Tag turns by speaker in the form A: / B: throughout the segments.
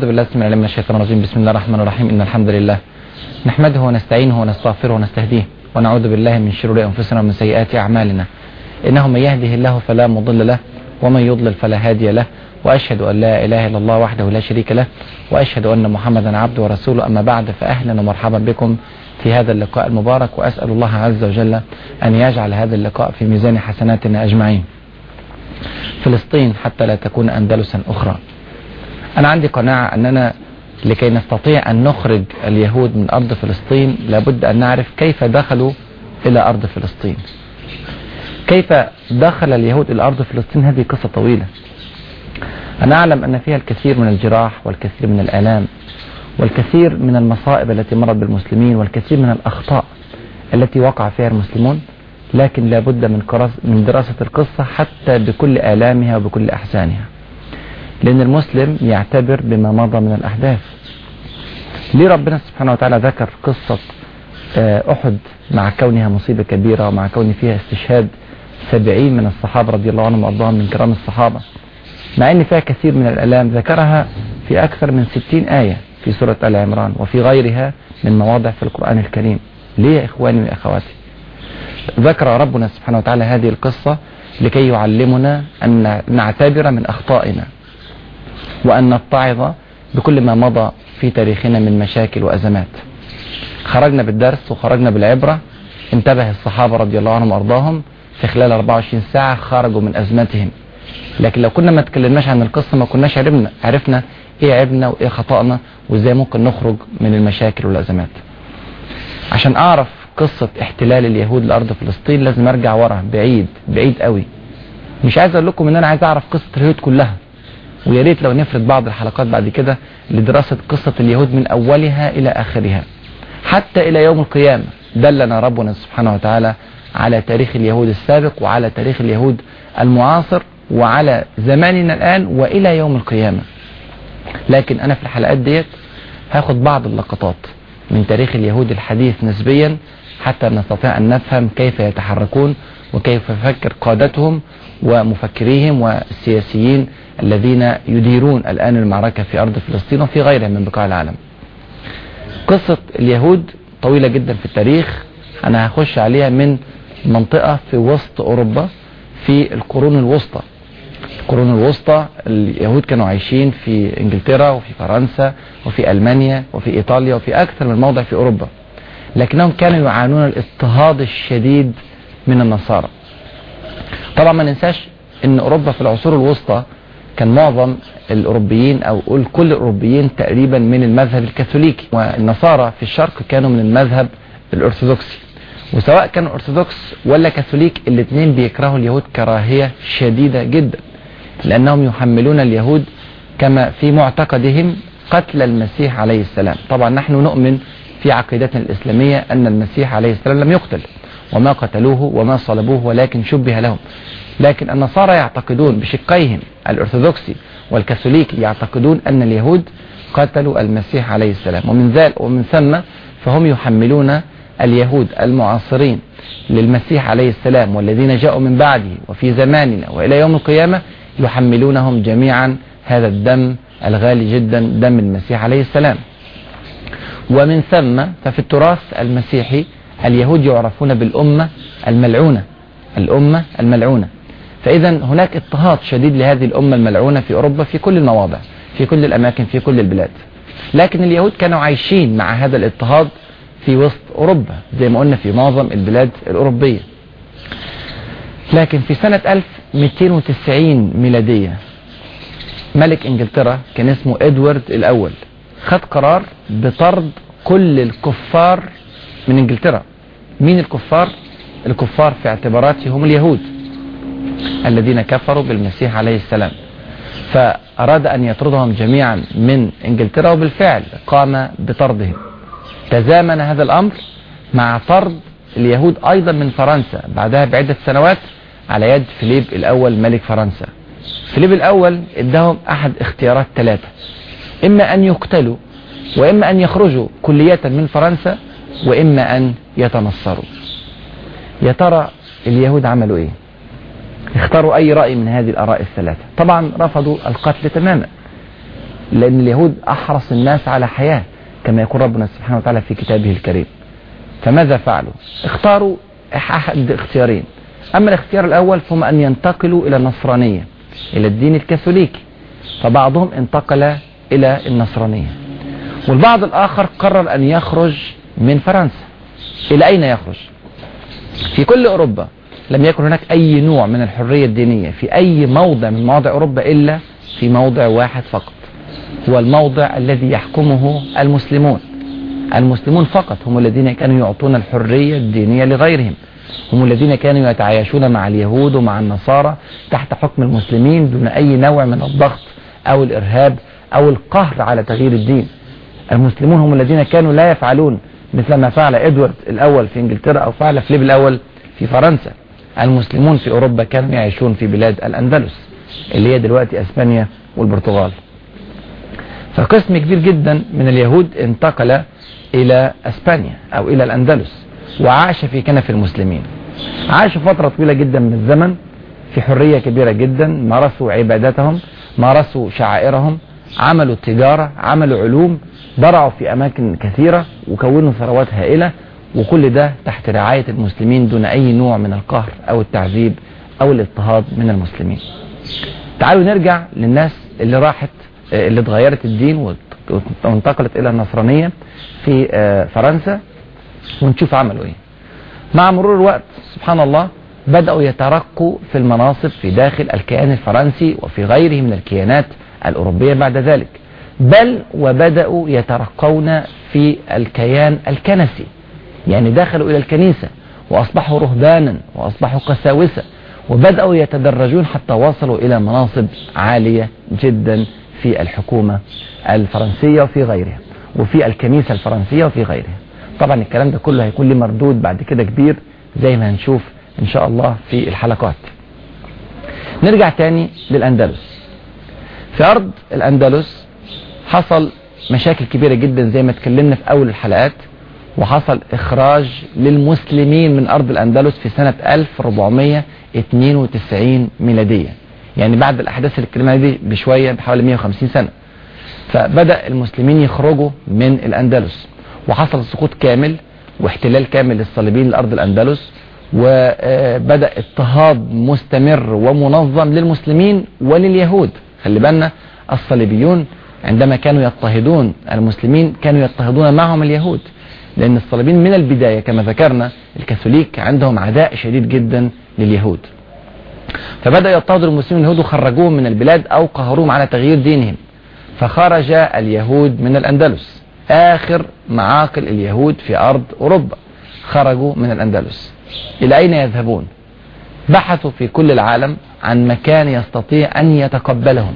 A: أعوذ بالله السميع العليم من الشيطان الرجيم. بسم الله الرحمن الرحيم. إن الحمد لله نحمده ونستعينه ونستغفره ونستهديه ونعوذ بالله من شرور أنفسنا ومن سيئات أعمالنا. إنه من يهده الله فلا مضل له ومن يضلل فلا هادي له. وأشهد أن لا إله إلا الله وحده لا شريك له. وأشهد أن محمدا عبده ورسوله. أما بعد فأهلا ومرحبا بكم في هذا اللقاء المبارك. وأسأل الله عز وجل أن يجعل هذا اللقاء في ميزان حسناتنا أجمعين. فلسطين حتى لا تكون أندلسا أخرى. أنا عندي قناعة أننا لكي نستطيع أن نخرج اليهود من أرض فلسطين لابد أن نعرف كيف دخلوا إلى أرض فلسطين. كيف دخل اليهود إلى أرض فلسطين؟ هذه قصة طويلة. أنا أعلم أن فيها الكثير من الجراح والكثير من الآلام والكثير من المصائب التي مرت بالمسلمين والكثير من الأخطاء التي وقع فيها المسلمون لكن لابد من من دراسة القصة حتى بكل آلامها وبكل أحزانها. لأن المسلم يعتبر بما مضى من الأحداث. ليه ربنا سبحانه وتعالى ذكر قصة أحد مع كونها مصيبة كبيرة ومع كون فيها استشهاد سبعين من الصحابة رضي الله عنهم وأرضاهم من كرام الصحابة؟ مع أن فيها كثير من الألام ذكرها في أكثر من ستين آية في سورة آل عمران وفي غيرها من مواضع في القرآن الكريم. ليه يا إخواني وأخواتي ذكر ربنا سبحانه وتعالى هذه القصة لكي يعلمنا أن نعتبر من أخطائنا. وأن نتعظ بكل ما مضى في تاريخنا من مشاكل وأزمات. خرجنا بالدرس وخرجنا بالعبرة. انتبه الصحابة رضي الله عنهم وأرضاهم. في خلال 24 ساعة خرجوا من أزمتهم لكن لو كنا ما تكلمناش عن القصة ما كناش عرفنا عرفنا إيه عيبنا وإيه خطأنا وإزاي ممكن نخرج من المشاكل والأزمات. عشان أعرف قصة احتلال اليهود لأرض فلسطين لازم أرجع ورا بعيد بعيد قوي. مش عايز أقول لكم إن أنا عايز أعرف قصة اليهود كلها. ويا ريت لو نفرد بعض الحلقات بعد كده لدراسة قصة اليهود من أولها إلى آخرها. حتى إلى يوم القيامة دلنا ربنا سبحانه وتعالى على تاريخ اليهود السابق وعلى تاريخ اليهود المعاصر وعلى زماننا الآن وإلى يوم القيامة. لكن أنا في الحلقات ديت هاخد بعض اللقطات من تاريخ اليهود الحديث نسبيا حتى نستطيع أن نفهم كيف يتحركون وكيف يفكر قادتهم ومفكريهم والسياسيين الذين يديرون الآن المعركة في أرض فلسطين وفي غيرها من بقاع العالم. قصة اليهود طويلة جدا في التاريخ أنا هخش عليها من منطقة في وسط أوروبا في القرون الوسطى. القرون الوسطى اليهود كانوا عايشين في إنجلترا وفي فرنسا وفي ألمانيا وفي إيطاليا وفي أكثر من موضع في أوروبا. لكنهم كانوا يعانون الاضطهاد الشديد من النصارى. طبعا ما ننساش إن أوروبا في العصور الوسطى كان معظم الأوروبيين أو قول كل الأوروبيين تقريبا من المذهب الكاثوليكي والنصارى في الشرق كانوا من المذهب الأرثوذكسي. وسواء كانوا أرثوذكس ولا كاثوليك الاثنين بيكرهوا اليهود كراهية شديدة جدا لأنهم يحملون اليهود كما في معتقدهم قتل المسيح عليه السلام. طبعا نحن نؤمن في عقيدتنا الإسلامية أن المسيح عليه السلام لم يقتل وما قتلوه وما صلبوه ولكن شبه لهم. لكن النصارى يعتقدون بشقيهم الأرثوذكسي والكاثوليكي يعتقدون أن اليهود قتلوا المسيح عليه السلام. ومن ذلك ومن ثم فهم يحملون اليهود المعاصرين للمسيح عليه السلام والذين جاءوا من بعده. وفي زماننا وإلى يوم القيامة يحملونهم جميعا. هذا الدم الغالي جدا دم المسيح عليه السلام. ومن ثم ففي التراث المسيحي اليهود يعرفون بالأمة الملعونة. الأمة الملعونة. فإذا هناك اضطهاد شديد لهذه الأمة الملعونة في أوروبا في كل المواضع في كل الأماكن في كل البلاد. لكن اليهود كانوا عايشين مع هذا الاضطهاد في وسط أوروبا زي ما قلنا في معظم البلاد الأوروبية. لكن في سنة 1290 ميلادية ملك إنجلترا كان اسمه إدوارد الأول خد قرار بطرد كل الكفار من إنجلترا. مين الكفار؟ الكفار في اعتباراته هم اليهود. الذين كفروا بالمسيح عليه السلام. فأراد أن يطردهم جميعا من إنجلترا وبالفعل قام بطردهم. تزامن هذا الأمر مع طرد اليهود أيضا من فرنسا. بعدها بعدة سنوات على يد فيليب الأول ملك فرنسا. فيليب الأول إداهم أحد اختيارات ثلاثة. إما أن يقتلوا وإما أن يخرجوا كلية من فرنسا وإما أن يتنصروا. يا ترى اليهود عملوا إيه؟ اختاروا أي رأي من هذه الآراء الثلاثة. طبعا رفضوا القتل تماما لأن اليهود أحرص الناس على حياة كما يقول ربنا سبحانه وتعالى في كتابه الكريم. فماذا فعلوا؟ اختاروا أحد اختيارين. أما الاختيار الأول فهم أن ينتقلوا إلى النصرانية إلى الدين الكاثوليكي فبعضهم انتقل إلى النصرانية. والبعض الآخر قرر أن يخرج من فرنسا. إلى أين يخرج؟ في كل أوروبا. لم يكن هناك أي نوع من الحرية الدينية في أي موضع من مواضع أوروبا إلا في موضع واحد فقط. هو الموضع الذي يحكمه المسلمون. المسلمون فقط هم الذين كانوا يعطون الحرية الدينية لغيرهم. هم الذين كانوا يتعايشون مع اليهود ومع النصارى تحت حكم المسلمين دون أي نوع من الضغط أو الإرهاب أو القهر على تغيير الدين. المسلمون هم الذين كانوا لا يفعلون مثل ما فعل إدوارد الأول في إنجلترا أو فعل فليب الأول في فرنسا. المسلمون في أوروبا كانوا يعيشون في بلاد الأندلس اللي هي دلوقتي أسبانيا والبرتغال. فقسم كبير جدا من اليهود انتقل إلى أسبانيا أو إلى الأندلس وعاش في كنف المسلمين. عاشوا فترة طويلة جدا من الزمن في حرية كبيرة جدا مارسوا عباداتهم مارسوا شعائرهم عملوا تجارة عملوا علوم برعوا في أماكن كثيرة وكونوا ثروات هائلة وكل ده تحت رعاية المسلمين دون أي نوع من القهر أو التعذيب أو الاضطهاد من المسلمين. تعالوا نرجع للناس اللي راحت اللي اتغيرت الدين وانتقلت إلى النصرانية في فرنسا ونشوف عملوا إيه. مع مرور الوقت سبحان الله بدأوا يترقوا في المناصب في داخل الكيان الفرنسي وفي غيره من الكيانات الأوروبية بعد ذلك. بل وبدأوا يترقون في الكيان الكنسي. يعني دخلوا إلى الكنيسة وأصبحوا رهبانا وأصبحوا قساوسة وبدأوا يتدرجون حتى وصلوا إلى مناصب عالية جدا في الحكومة الفرنسية وفي غيرها وفي الكنيسة الفرنسية وفي غيرها. طبعا الكلام ده كله هيكون له مردود بعد كده كبير زي ما هنشوف إن شاء الله في الحلقات. نرجع تاني للأندلس. في أرض الأندلس حصل مشاكل كبيرة جدا زي ما اتكلمنا في أول الحلقات. وحصل إخراج للمسلمين من أرض الأندلس في سنة 1492 ميلادية. يعني بعد الأحداث اللي اتكلمنا دي بشوية بحوالي 150 سنة. فبدأ المسلمين يخرجوا من الأندلس. وحصل سقوط كامل واحتلال كامل للصليبيين لأرض الأندلس. وبدأ اضطهاد مستمر ومنظم للمسلمين ولليهود. خلي بالنا الصليبيون عندما كانوا يضطهدون المسلمين كانوا يضطهدون معهم اليهود. لأن الصليبيين من البداية كما ذكرنا الكاثوليك عندهم عداء شديد جدا لليهود. فبدأ يضطهدوا المسلمين اليهود وخرجوهم من البلاد أو قهروهم على تغيير دينهم. فخرج اليهود من الأندلس. آخر معاقل اليهود في أرض أوروبا خرجوا من الأندلس. إلى أين يذهبون؟ بحثوا في كل العالم عن مكان يستطيع أن يتقبلهم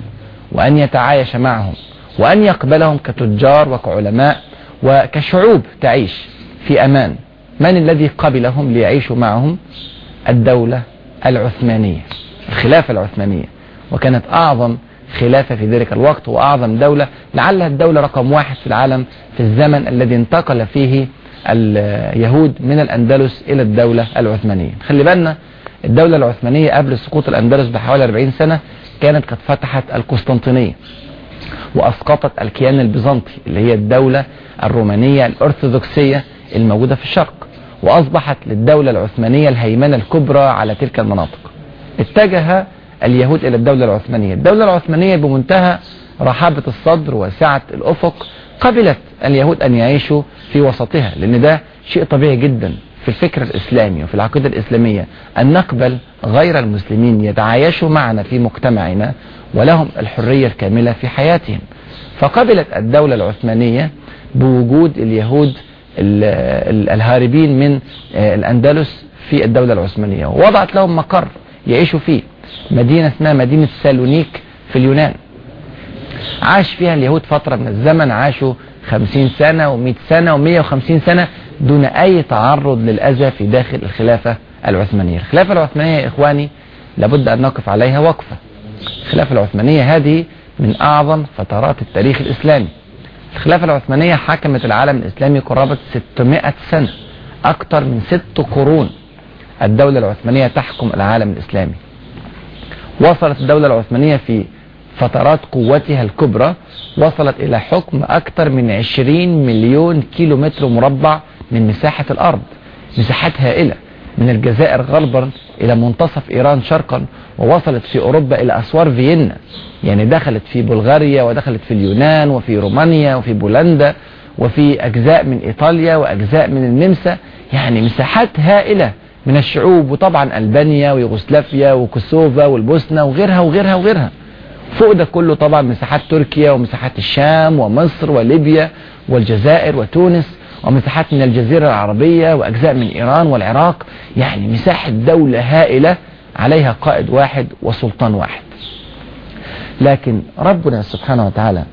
A: وأن يتعايش معهم وأن يقبلهم كتجار وكعلماء وكشعوب تعيش في أمان. من الذي قبلهم ليعيشوا معهم؟ الدولة العثمانية الخلافة العثمانية. وكانت أعظم خلافة في ذلك الوقت وأعظم دولة. لعلها الدولة رقم واحد في العالم في الزمن الذي انتقل فيه اليهود من الأندلس إلى الدولة العثمانية. خلي بالنا الدولة العثمانية قبل سقوط الأندلس بحوالي 40 سنة كانت قد فتحت القسطنطينية. وأسقطت الكيان البيزنطي اللي هي الدولة الرومانية الأرثوذكسية الموجودة في الشرق وأصبحت للدولة العثمانية الهيمنة الكبرى على تلك المناطق. اتجه اليهود إلى الدولة العثمانية. الدولة العثمانية بمنتهى رحابة الصدر وسعة الأفق قبلت اليهود أن يعيشوا في وسطها لأن ده شيء طبيعي جدا. في الفكر الإسلامي وفي العقيدة الإسلامية أن نقبل غير المسلمين يتعايشوا معنا في مجتمعنا ولهم الحرية الكاملة في حياتهم. فقبلت الدولة العثمانية بوجود اليهود الهاربين من الأندلس في الدولة العثمانية ووضعت لهم مقر يعيشوا فيه مدينة اسمها مدينة سالونيك في اليونان. عاش فيها اليهود فترة من الزمن عاشوا خمسين سنة ومئة سنة ومئة وخمسين سنة دون أي تعرض للأذى في داخل الخلافة العثمانية. الخلافة العثمانية يا إخواني لابد أن نقف عليها وقفة. الخلافة العثمانية هذه من أعظم فترات التاريخ الإسلامي. الخلافة العثمانية حكمت العالم الإسلامي قرابة 600 سنة أكثر من ست قرون. الدولة العثمانية تحكم العالم الإسلامي. وصلت الدولة العثمانية في فترات قوتها الكبرى وصلت إلى حكم أكثر من 20 مليون كيلو متر مربع من مساحة الأرض مساحات هائلة من الجزائر غربا إلى منتصف إيران شرقا ووصلت في أوروبا إلى أسوار فيينا. يعني دخلت في بلغاريا ودخلت في اليونان وفي رومانيا وفي بولندا وفي أجزاء من إيطاليا وأجزاء من النمسا. يعني مساحات هائلة من الشعوب وطبعا ألبانيا ويوغوسلافيا وكوسوفا والبوسنة وغيرها وغيرها وغيرها. فوق ده كله طبعا مساحات تركيا ومساحات الشام ومصر وليبيا والجزائر وتونس. ومساحات من الجزيرة العربية وأجزاء من إيران والعراق يعني مساحة دولة هائلة عليها قائد واحد وسلطان واحد. لكن ربنا سبحانه وتعالى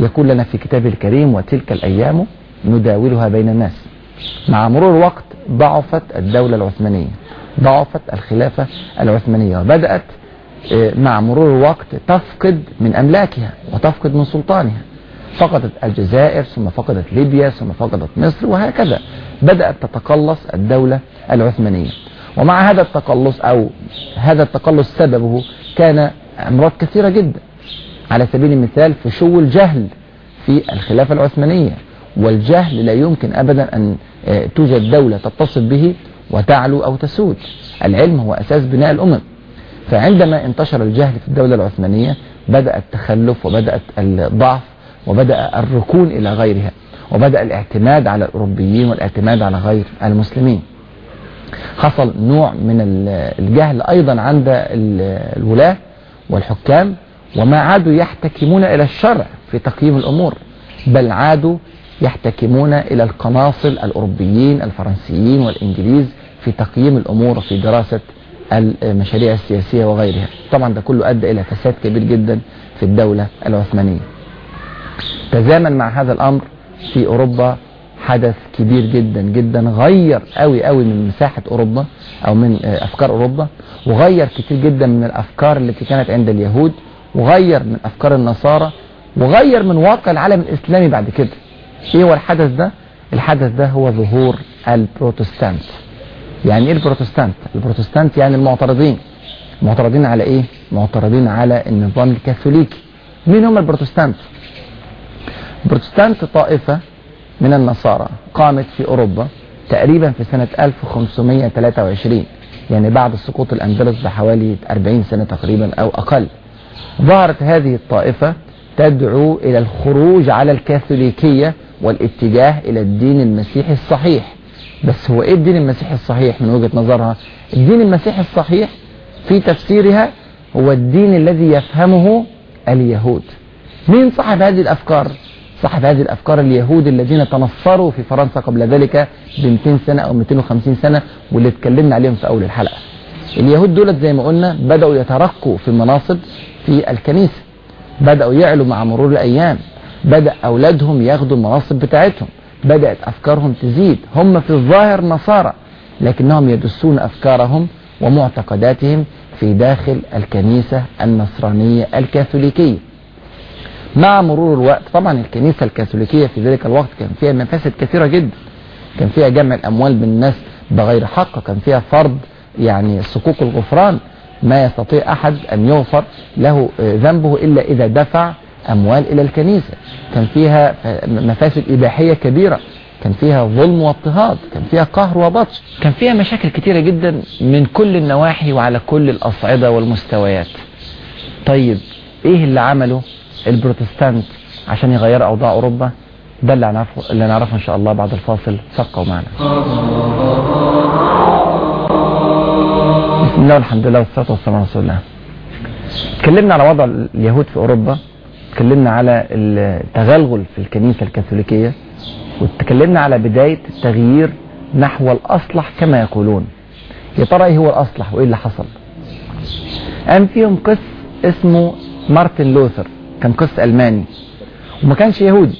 A: يقول لنا في كتابه الكريم وتلك الأيام نداولها بين الناس مع مرور الوقت ضعفت الدولة العثمانية ضعفت الخلافة العثمانية وبدأت آه، مع مرور الوقت تفقد من أملاكها وتفقد من سلطانها. فقدت الجزائر ثم فقدت ليبيا ثم فقدت مصر وهكذا. بدأت تتقلص الدولة العثمانية. ومع هذا التقلص أو هذا التقلص سببه كان أمراض كثيرة جدا. على سبيل المثال فشو الجهل في الخلافة العثمانية؟ والجهل لا يمكن أبدا أن آه، توجد دولة تتصل به وتعلو أو تسود. العلم هو أساس بناء الأمم. فعندما انتشر الجهل في الدولة العثمانية بدأ التخلف وبدأت الضعف وبدأ الركون إلى غيرها وبدأ الاعتماد على الأوروبيين والاعتماد على غير المسلمين. حصل نوع من الجهل أيضا عند الولاة والحكام وما عادوا يحتكمون إلى الشرع في تقييم الأمور بل عادوا يحتكمون إلى القناصل الأوروبيين الفرنسيين والإنجليز في تقييم الأمور وفي دراسة المشاريع السياسية وغيرها. طبعا ده كله أدى إلى فساد كبير جدا في الدولة العثمانية. تزامن مع هذا الأمر في أوروبا حدث كبير جدا جدا غير قوي قوي من مساحة أوروبا أو من أفكار أوروبا وغير كتير جدا من الأفكار التي كانت عند اليهود وغير من أفكار النصارى وغير من واقع العالم الإسلامي بعد كده إيه هو الحدث ده؟ الحدث ده هو ظهور البروتستانت يعني إيه البروتستانت؟ البروتستانت يعني المعترضين معترضين على إيه؟ معترضين على النظام الكاثوليكي مين هم البروتستانت؟ البروتستانت طائفة من النصارى قامت في أوروبا تقريبا في سنة 1523 يعني بعد سقوط الأندلس بحوالي 40 سنة تقريبا أو أقل. ظهرت هذه الطائفة تدعو إلى الخروج على الكاثوليكية والاتجاه إلى الدين المسيحي الصحيح. بس هو إيه الدين المسيحي الصحيح من وجهة نظرها؟ الدين المسيحي الصحيح في تفسيرها هو الدين الذي يفهمه اليهود. مين صاحب هذه الأفكار؟ صاحب هذه الأفكار اليهود الذين تنصروا في فرنسا قبل ذلك ب 200 سنة أو 250 سنة واللي اتكلمنا عليهم في أول الحلقة. اليهود دولت زي ما قلنا بدأوا يترقوا في المناصب في الكنيسة. بدأوا يعلوا مع مرور الأيام. بدأ أولادهم ياخدوا المناصب بتاعتهم. بدأت أفكارهم تزيد. هم في الظاهر نصارى لكنهم يدسون أفكارهم ومعتقداتهم في داخل الكنيسة النصرانية الكاثوليكية. مع مرور الوقت. طبعا الكنيسة الكاثوليكية في ذلك الوقت كان فيها مفاسد كثيرة جدا. كان فيها جمع الأموال من الناس بغير حق. كان فيها فرض يعني صكوك الغفران. ما يستطيع أحد أن يغفر له ذنبه إلا إذا دفع أموال إلى الكنيسة. كان فيها مفاسد إباحية كبيرة. كان فيها ظلم واضطهاد. كان فيها قهر وبطش. كان فيها مشاكل كتيرة جدا من كل النواحي وعلى كل الأصعدة والمستويات. طيب إيه اللي عمله؟ البروتستانت عشان يغيروا أوضاع أوروبا ده اللي نعرفه, اللي نعرفه إن شاء الله بعد الفاصل. فقوا معنا. بسم الله والحمد لله والصلاة والسلام على رسول الله. اتكلمنا على وضع اليهود في أوروبا اتكلمنا على التغلغل في الكنيسة الكاثوليكية واتكلمنا على بداية التغيير نحو الأصلح كما يقولون. يا ترى إيه هو الأصلح وإيه اللي حصل؟ قام فيهم قس اسمه مارتن لوثر. كان قس ألماني وما كانش يهودي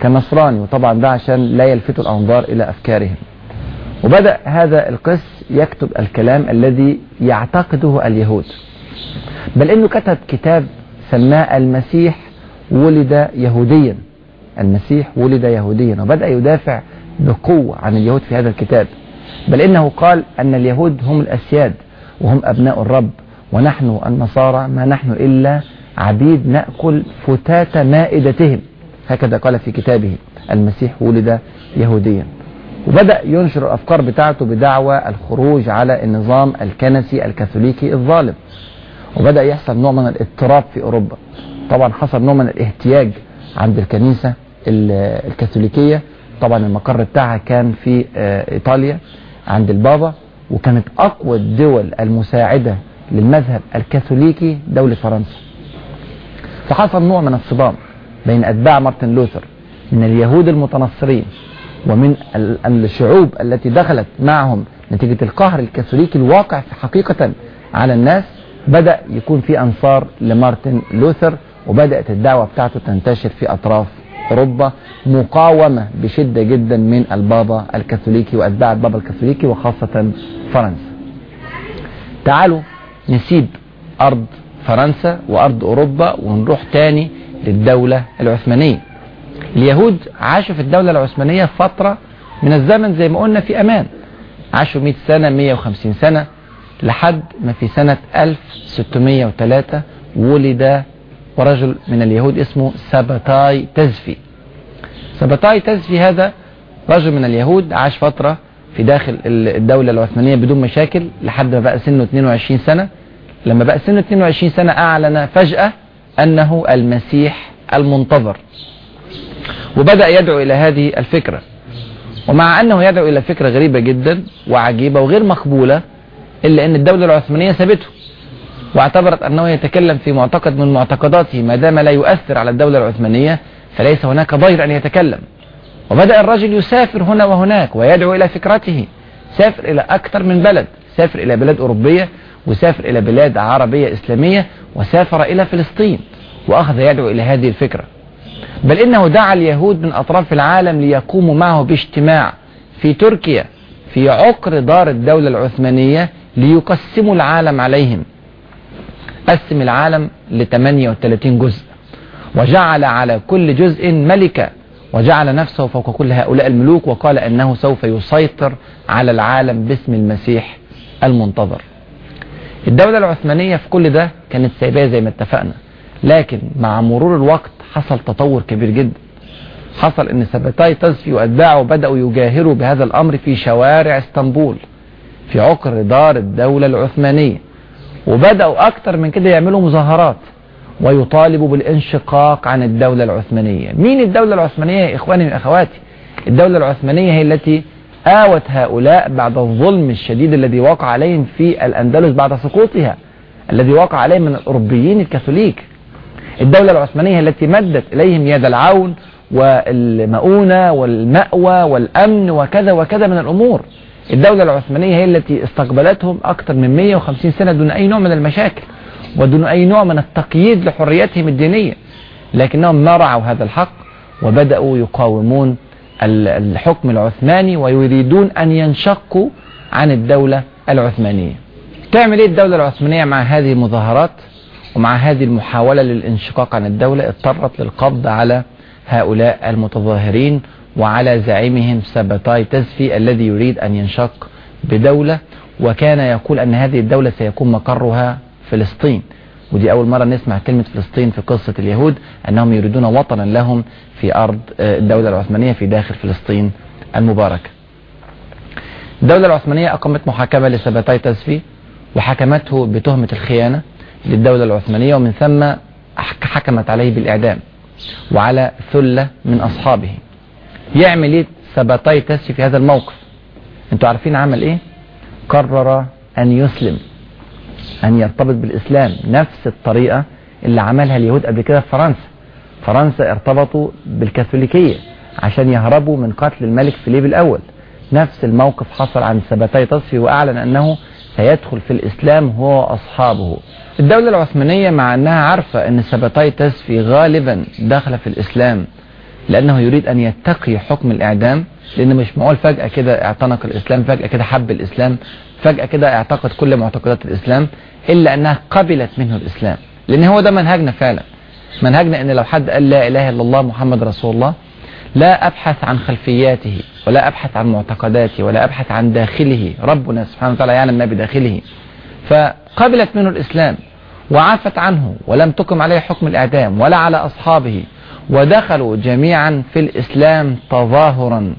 A: كان نصراني وطبعا ده عشان لا يلفتوا الأنظار إلى أفكارهم. وبدأ هذا القس يكتب الكلام الذي يعتقده اليهود. بل إنه كتب كتاب سماه المسيح ولد يهوديا. المسيح ولد يهوديا وبدأ يدافع بقوة عن اليهود في هذا الكتاب. بل إنه قال أن اليهود هم الأسياد وهم أبناء الرب ونحن النصارى ما نحن إلا عبيد نأكل فتات مائدتهم. هكذا قال في كتابه المسيح ولد يهوديا. وبدأ ينشر الأفكار بتاعته بدعوى الخروج على النظام الكنسي الكاثوليكي الظالم. وبدأ يحصل نوع من الاضطراب في أوروبا. طبعا حصل نوع من الاهتياج عند الكنيسة الكاثوليكية. طبعا المقر بتاعها كان في آه، إيطاليا عند البابا. وكانت أقوى الدول المساعدة للمذهب الكاثوليكي دولة فرنسا. فحصل نوع من الصدام بين أتباع مارتن لوثر من اليهود المتنصرين ومن الشعوب التي دخلت معهم نتيجة القهر الكاثوليكي الواقع في حقيقة على الناس بدأ يكون في أنصار لمارتن لوثر وبدأت الدعوة بتاعته تنتشر في أطراف أوروبا مقاومة بشدة جدا من البابا الكاثوليكي وأتباع البابا الكاثوليكي وخاصة فرنسا. تعالوا نسيب أرض فرنسا وأرض أوروبا ونروح تاني للدولة العثمانية. اليهود عاشوا في الدولة العثمانية فترة من الزمن زي ما قلنا في أمان. عاشوا 100 سنة 150 سنة لحد ما في سنة 1603 ولد ورجل من اليهود اسمه سبتاي تزفي. سبتاي تزفي هذا رجل من اليهود عاش فترة في داخل الدولة العثمانية بدون مشاكل لحد ما بقى سنه 22 سنة. لما بقى سنه 22 سنة أعلن فجأة أنه المسيح المنتظر. وبدأ يدعو إلى هذه الفكرة. ومع أنه يدعو إلى فكرة غريبة جدا وعجيبة وغير مقبولة إلا أن الدولة العثمانية سابته. واعتبرت أنه يتكلم في معتقد من معتقداته ما دام لا يؤثر على الدولة العثمانية فليس هناك ضير أن يتكلم. وبدأ الرجل يسافر هنا وهناك ويدعو إلى فكرته. سافر إلى أكثر من بلد. سافر إلى بلاد أوروبية. وسافر إلى بلاد عربية إسلامية وسافر إلى فلسطين وأخذ يدعو إلى هذه الفكرة. بل إنه دعا اليهود من أطراف العالم ليقوموا معه باجتماع في تركيا في عقر دار الدولة العثمانية ليقسموا العالم عليهم. قسم العالم ل 38 جزء. وجعل على كل جزء ملكة. وجعل نفسه فوق كل هؤلاء الملوك. وقال أنه سوف يسيطر على العالم باسم المسيح المنتظر. الدولة العثمانية في كل ده كانت سايباه زي ما اتفقنا. لكن مع مرور الوقت حصل تطور كبير جدا. حصل إن سبتاي تزفي واتباعه بدأوا يجاهروا بهذا الأمر في شوارع إسطنبول في عقر دار الدولة العثمانية. وبدأوا أكتر من كده يعملوا مظاهرات ويطالبوا بالانشقاق عن الدولة العثمانية. مين الدولة العثمانية يا إخواني وأخواتي؟ الدولة العثمانية هي التي آوت هؤلاء بعد الظلم الشديد الذي وقع عليهم في الأندلس بعد سقوطها الذي وقع عليهم من الأوروبيين الكاثوليك. الدولة العثمانية التي مدت إليهم يد العون والمؤونة والمأوى والأمن وكذا وكذا من الأمور. الدولة العثمانية هي التي استقبلتهم أكثر من 150 سنة دون أي نوع من المشاكل ودون أي نوع من التقييد لحريتهم الدينية. لكنهم ما رعوا هذا الحق وبدأوا يقاومون الحكم العثماني ويريدون أن ينشقوا عن الدولة العثمانية. تعمل إيه الدولة العثمانية مع هذه المظاهرات ومع هذه المحاولة للانشقاق عن الدولة؟ اضطرت للقبض على هؤلاء المتظاهرين وعلى زعيمهم سبتاي تزفي الذي يريد أن ينشق بدولة. وكان يقول أن هذه الدولة سيكون مقرها فلسطين. ودي أول مرة نسمع كلمة فلسطين في قصة اليهود أنهم يريدون وطنا لهم في أرض آه، الدولة العثمانية في داخل فلسطين المباركة. الدولة العثمانية أقامت محاكمة لسبتاي تزفي وحكمته بتهمة الخيانة للدولة العثمانية ومن ثم حكمت عليه بالإعدام وعلى ثلة من أصحابه. يعمل إيه سبتاي تزفي في هذا الموقف؟ أنتوا عارفين عمل إيه؟ قرر أن يسلم أن يرتبط بالإسلام نفس الطريقة اللي عملها اليهود قبل كده في فرنسا. فرنسا ارتبطوا بالكاثوليكية عشان يهربوا من قتل الملك فيليب الأول. نفس الموقف حصل عن سبتاي تزفي وأعلن أنه سيدخل في الإسلام هو وأصحابه. الدولة العثمانية مع أنها عارفة أن سبتاي تسفي غالبا دخل في الإسلام لأنه يريد أن يتقي حكم الإعدام لأن مش معقول فجأة كده اعتنق الإسلام فجأة كده حب الإسلام فجأة كده اعتقد كل معتقدات الإسلام إلا أنها قبلت منه الإسلام. لأن هو ده منهجنا فعلا. منهجنا أن لو حد قال لا إله إلا الله محمد رسول الله لا أبحث عن خلفياته ولا أبحث عن معتقداته ولا أبحث عن داخله. ربنا سبحانه وتعالى يعلم ما بداخله. فقبلت منه الإسلام وعفت عنه ولم تقم عليه حكم الإعدام ولا على أصحابه ودخلوا جميعا في الإسلام تظاهرا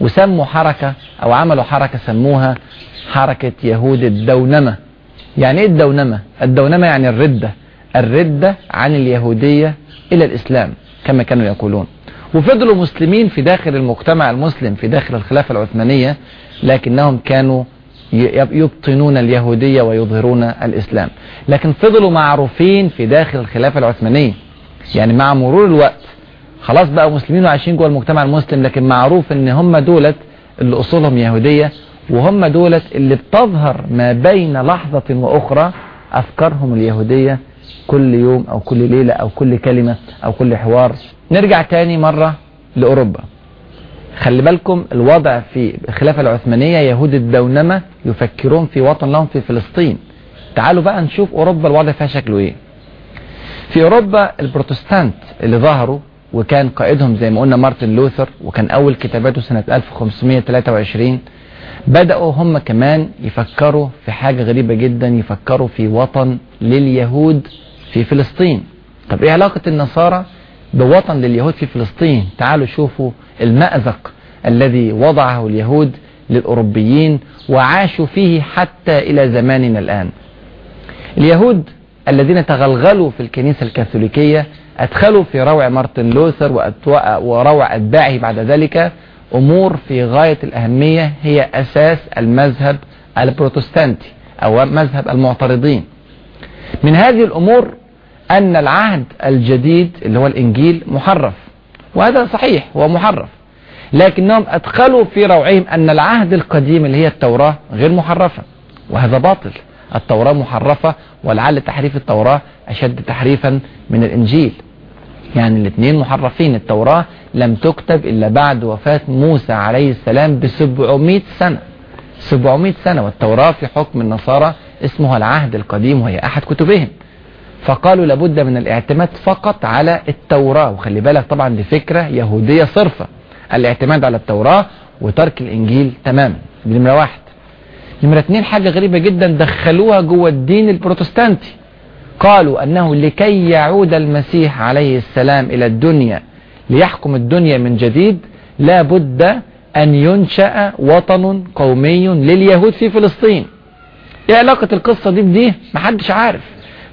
A: وسموا حركة أو عملوا حركة سموها حركة يهود الدونمة. يعني إيه الدونمة؟ الدونمة يعني الردة. الردة عن اليهودية إلى الإسلام كما كانوا يقولون. وفضلوا مسلمين في داخل المجتمع المسلم في داخل الخلافة العثمانية لكنهم كانوا يبطنون اليهودية ويظهرون الإسلام. لكن فضلوا معروفين في داخل الخلافة العثمانية. يعني مع مرور الوقت خلاص بقى مسلمين وعايشين جوه المجتمع المسلم لكن معروف إن هم دولت اللي أصولهم يهودية وهم دولت اللي بتظهر ما بين لحظة وأخرى أفكارهم اليهودية كل يوم أو كل ليلة أو كل كلمة أو كل حوار. نرجع تاني مرة لأوروبا. خلي بالكم الوضع في الخلافة العثمانية يهود الدونمة يفكرون في وطن لهم في فلسطين. تعالوا بقى نشوف أوروبا الوضع فيها شكله إيه. في أوروبا البروتستانت اللي ظهروا وكان قائدهم زي ما قلنا مارتن لوثر وكان أول كتاباته سنة 1523 بدأوا هم كمان يفكروا في حاجة غريبة جدا يفكروا في وطن لليهود في فلسطين. طب إيه علاقة النصارى بوطن لليهود في فلسطين؟ تعالوا شوفوا المأزق الذي وضعه اليهود للأوروبيين وعاشوا فيه حتى إلى زماننا الآن. اليهود الذين تغلغلوا في الكنيسة الكاثوليكية أدخلوا في روع مارتن لوثر وروع أتباعه بعد ذلك أمور في غاية الأهمية هي أساس المذهب البروتستانتي أو مذهب المعترضين. من هذه الأمور أن العهد الجديد اللي هو الإنجيل محرف وهذا صحيح هو محرف. لكنهم أدخلوا في روعهم أن العهد القديم اللي هي التوراة غير محرفة وهذا باطل. التوراة محرفة ولعل تحريف التوراة أشد تحريفا من الإنجيل. يعني الاثنين محرفين. التوراة لم تكتب إلا بعد وفاة موسى عليه السلام ب 700 سنة. 700 سنة والتوراة في حكم النصارى اسمها العهد القديم وهي أحد كتبهم. فقالوا لابد من الاعتماد فقط على التوراة. وخلي بالك طبعا دي فكرة يهودية صرفة. الاعتماد على التوراة وترك الإنجيل تماما دي نمرة واحد. نمرة اتنين حاجة غريبة جدا دخلوها جوه الدين البروتستانتي. قالوا أنه لكي يعود المسيح عليه السلام إلى الدنيا ليحكم الدنيا من جديد لا بد أن ينشأ وطن قومي لليهود في فلسطين. إيه علاقة القصة دي بدي؟ محدش عارف.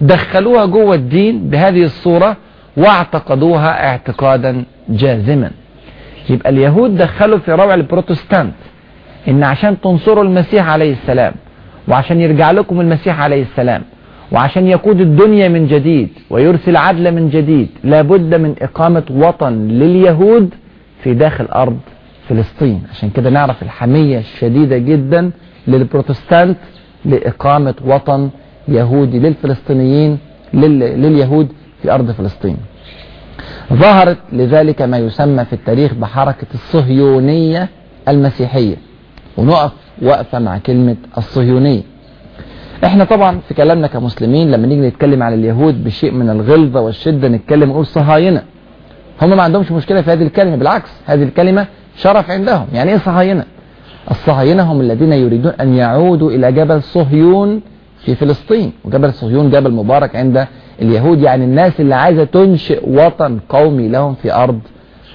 A: دخلوها جوه الدين بهذه الصورة واعتقدوها اعتقادا جازما. يبقى اليهود دخلوا في روع البروتستانت إن عشان تنصروا المسيح عليه السلام وعشان يرجع لكم المسيح عليه السلام وعشان يقود الدنيا من جديد ويرسل عدل من جديد لابد من إقامة وطن لليهود في داخل أرض فلسطين. عشان كده نعرف الحمية الشديدة جدا للبروتستانت لإقامة وطن يهودي للفلسطينيين لليهود في أرض فلسطين. ظهرت لذلك ما يسمى في التاريخ بحركة الصهيونية المسيحية. ونقف وقفة مع كلمة الصهيونية. إحنا طبعا في كلامنا كمسلمين لما نيجي نتكلم على اليهود بشيء من الغلظة والشدة نتكلم نقول صهاينة. هم ما عندهمش مشكلة في هذه الكلمة بالعكس هذه الكلمة شرف عندهم. يعني إيه صهاينة؟ الصهاينة هم الذين يريدون أن يعودوا إلى جبل صهيون في فلسطين. وجبل صهيون جبل مبارك عند اليهود يعني الناس اللي عايزة تنشئ وطن قومي لهم في أرض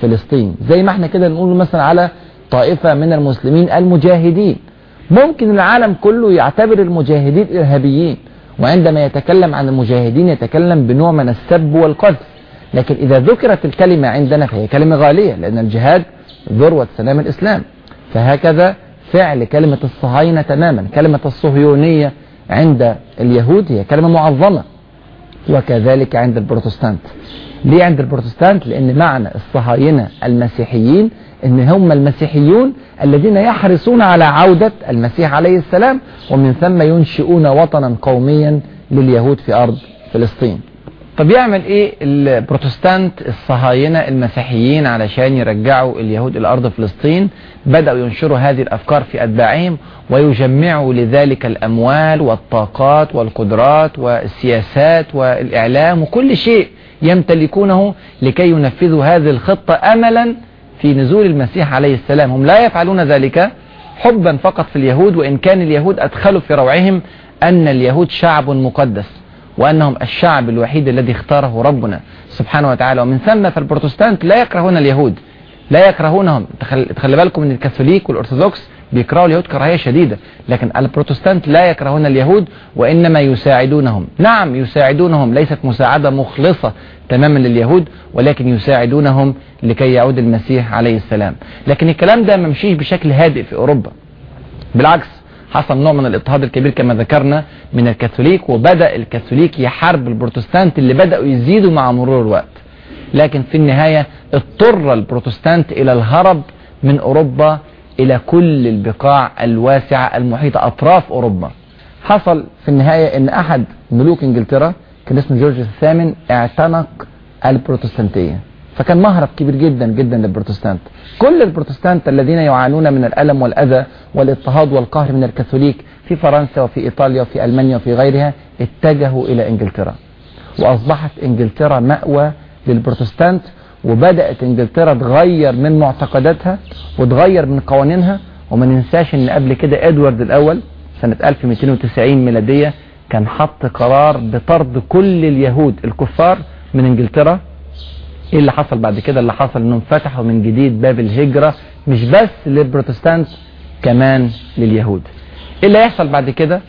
A: فلسطين. زي ما إحنا كده نقول مثلا على طائفة من المسلمين المجاهدين. ممكن العالم كله يعتبر المجاهدين إرهابيين وعندما يتكلم عن المجاهدين يتكلم بنوع من السب والقذف. لكن إذا ذكرت الكلمة عندنا فهي كلمة غالية لأن الجهاد ذروة سلام الإسلام. فهكذا فعل كلمة الصهاينة تماما. كلمة الصهيونية عند اليهود هي كلمة معظمة وكذلك عند البروتستانت. ليه عند البروتستانت؟ لأن معنى الصهاينة المسيحيين إن هم المسيحيون الذين يحرصون على عودة المسيح عليه السلام ومن ثم ينشئون وطنا قوميا لليهود في أرض فلسطين. طب يعمل إيه البروتستانت الصهاينة المسيحيين علشان يرجعوا اليهود إلى أرض فلسطين؟ بدأوا ينشروا هذه الأفكار في أتباعهم ويجمعوا لذلك الأموال والطاقات والقدرات والسياسات والإعلام وكل شيء يمتلكونه لكي ينفذوا هذه الخطة املا في نزول المسيح عليه السلام. هم لا يفعلون ذلك حبا فقط في اليهود وإن كان اليهود أدخلوا في روعهم أن اليهود شعب مقدس وأنهم الشعب الوحيد الذي اختاره ربنا سبحانه وتعالى. ومن ثم فالبروتستانت لا يكرهون اليهود لا يكرهونهم. تخلي بالكم إن الكاثوليك والأرثوذكس بيكرهوا اليهود كراهية شديدة. لكن البروتستانت لا يكرهون اليهود وإنما يساعدونهم. نعم يساعدونهم. ليست مساعدة مخلصة تماما لليهود ولكن يساعدونهم لكي يعود المسيح عليه السلام. لكن الكلام ده ما مشيش بشكل هادئ في أوروبا. بالعكس حصل نوع من الاضطهاد الكبير كما ذكرنا من الكاثوليك وبدأ الكاثوليك يحارب البروتستانت اللي بدأوا يزيدوا مع مرور الوقت. لكن في النهاية اضطر البروتستانت إلى الهرب من أوروبا إلى كل البقاع الواسعة المحيطة أطراف أوروبا. حصل في النهاية أن أحد ملوك إنجلترا كان اسمه جورج الثامن اعتنق البروتستانتية. فكان مهرب كبير جدا جدا للبروتستانت. كل البروتستانت الذين يعانون من الألم والأذى والاضطهاد والقهر من الكاثوليك في فرنسا وفي إيطاليا وفي ألمانيا وفي غيرها اتجهوا إلى إنجلترا. وأصبحت إنجلترا مأوى للبروتستانت وبدأت إنجلترا تغير من معتقداتها وتغير من قوانينها. وما ننساش إن قبل كده إدوارد الأول سنة 1290 ميلادية كان حط قرار بطرد كل اليهود الكفار من إنجلترا. إيه اللي حصل بعد كده؟ اللي حصل إنهم فتحوا من جديد باب الهجرة مش بس للبروتستانت كمان لليهود. إيه اللي هيحصل بعد كده؟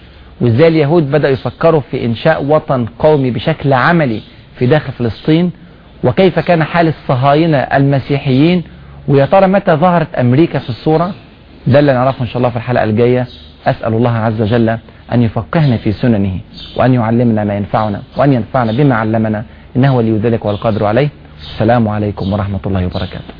A: وإزاي اليهود بدأوا يفكروا في إنشاء وطن قومي بشكل عملي في داخل فلسطين؟ وكيف كان حال الصهاينة المسيحيين؟ ويا ترى متى ظهرت أمريكا في الصورة؟ ده اللي نعرفه إن شاء الله في الحلقة الجاية. أسأل الله عز وجل أن يفقهنا في سننه وأن يعلمنا ما ينفعنا وأن ينفعنا بما علمنا إنه ولي ذلك والقادر عليه. السلام عليكم ورحمة الله وبركاته.